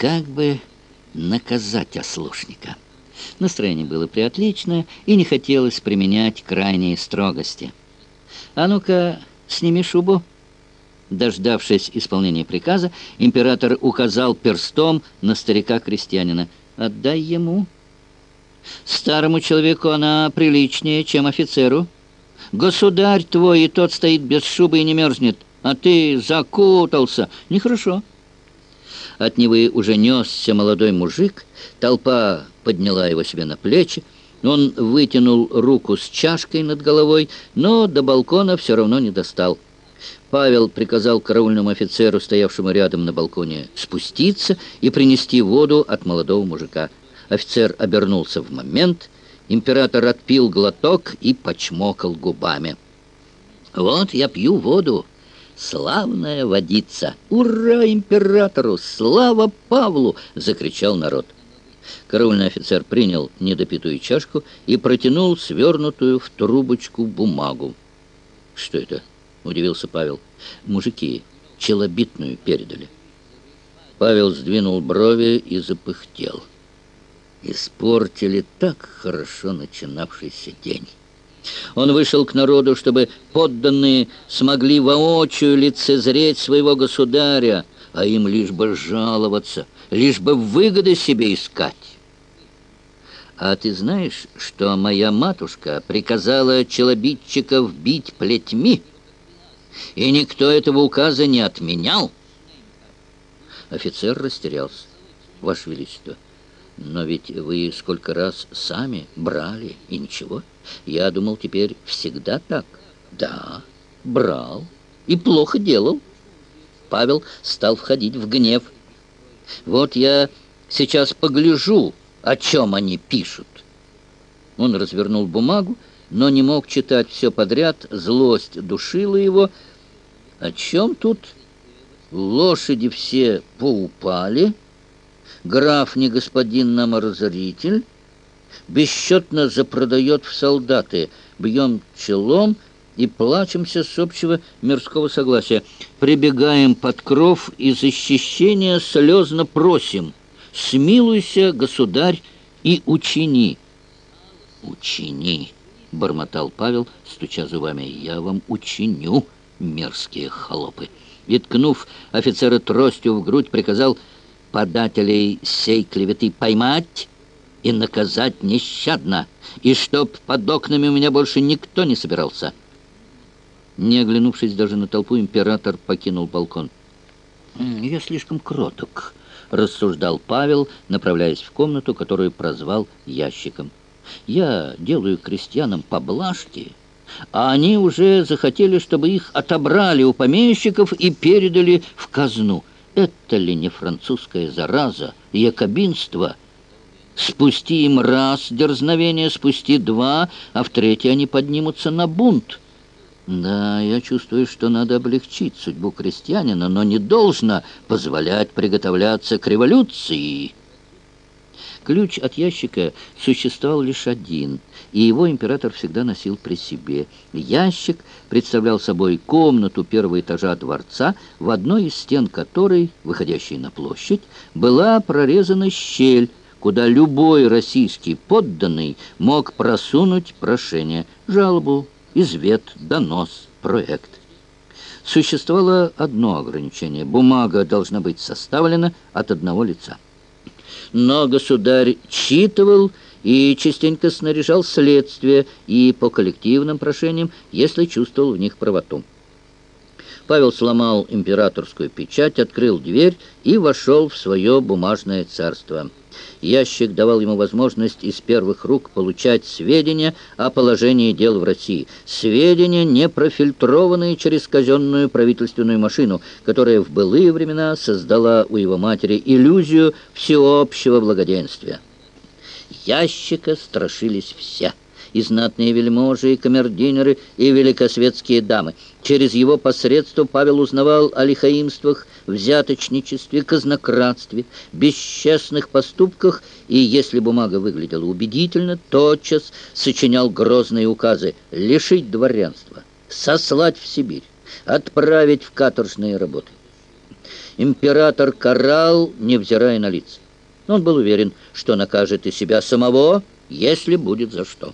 как бы наказать ослушника. Настроение было приотличное, и не хотелось применять крайние строгости. «А ну-ка, сними шубу!» Дождавшись исполнения приказа, император указал перстом на старика-крестьянина. «Отдай ему. Старому человеку она приличнее, чем офицеру. Государь твой, и тот стоит без шубы и не мерзнет, а ты закутался. Нехорошо». От Невы уже несся молодой мужик, толпа подняла его себе на плечи, он вытянул руку с чашкой над головой, но до балкона все равно не достал. Павел приказал караульному офицеру, стоявшему рядом на балконе, спуститься и принести воду от молодого мужика. Офицер обернулся в момент, император отпил глоток и почмокал губами. «Вот я пью воду, «Славная водица! Ура императору! Слава Павлу!» — закричал народ. Караульный офицер принял недопитую чашку и протянул свернутую в трубочку бумагу. «Что это?» — удивился Павел. «Мужики челобитную передали». Павел сдвинул брови и запыхтел. Испортили так хорошо начинавшийся день. Он вышел к народу, чтобы подданные смогли воочию лицезреть своего государя, а им лишь бы жаловаться, лишь бы выгоды себе искать. А ты знаешь, что моя матушка приказала челобитчиков бить плетьми, и никто этого указа не отменял? Офицер растерялся. Ваше Величество, но ведь вы сколько раз сами брали, и ничего. Я думал, теперь всегда так. Да, брал и плохо делал. Павел стал входить в гнев. Вот я сейчас погляжу, о чем они пишут. Он развернул бумагу, но не мог читать все подряд. Злость душила его. О чем тут? Лошади все поупали граф не господин нам разоритель, бесчетно запродает в солдаты, бьем челом и плачемся с общего мирского согласия. Прибегаем под кров и защищения слезно просим. Смилуйся, государь, и учини. Учини, бормотал Павел, стуча зубами, я вам учиню, мерзкие холопы. И, ткнув офицера тростью в грудь, приказал подателей сей клеветы поймать и наказать нещадно, и чтоб под окнами у меня больше никто не собирался. Не оглянувшись даже на толпу, император покинул балкон. «Я слишком кроток», — рассуждал Павел, направляясь в комнату, которую прозвал ящиком. «Я делаю крестьянам поблажки, а они уже захотели, чтобы их отобрали у помещиков и передали в казну». Это ли не французская зараза, якобинство? Спусти им раз дерзновение, спусти два, а в третий они поднимутся на бунт. Да, я чувствую, что надо облегчить судьбу крестьянина, но не должно позволять приготовляться к революции». Ключ от ящика существовал лишь один, и его император всегда носил при себе. Ящик представлял собой комнату первого этажа дворца, в одной из стен которой, выходящей на площадь, была прорезана щель, куда любой российский подданный мог просунуть прошение, жалобу, извет, донос, проект. Существовало одно ограничение – бумага должна быть составлена от одного лица но государь читывал и частенько снаряжал следствие и по коллективным прошениям, если чувствовал в них правоту. Павел сломал императорскую печать, открыл дверь и вошел в свое бумажное царство. Ящик давал ему возможность из первых рук получать сведения о положении дел в России. Сведения, не профильтрованные через казенную правительственную машину, которая в былые времена создала у его матери иллюзию всеобщего благоденствия. Ящика страшились все и знатные вельможи, и камердинеры, и великосветские дамы. Через его посредство Павел узнавал о лихаимствах, взяточничестве, казнократстве, бесчестных поступках, и если бумага выглядела убедительно, тотчас сочинял грозные указы лишить дворянства, сослать в Сибирь, отправить в каторжные работы. Император карал, невзирая на лица. Он был уверен, что накажет и себя самого, если будет за что.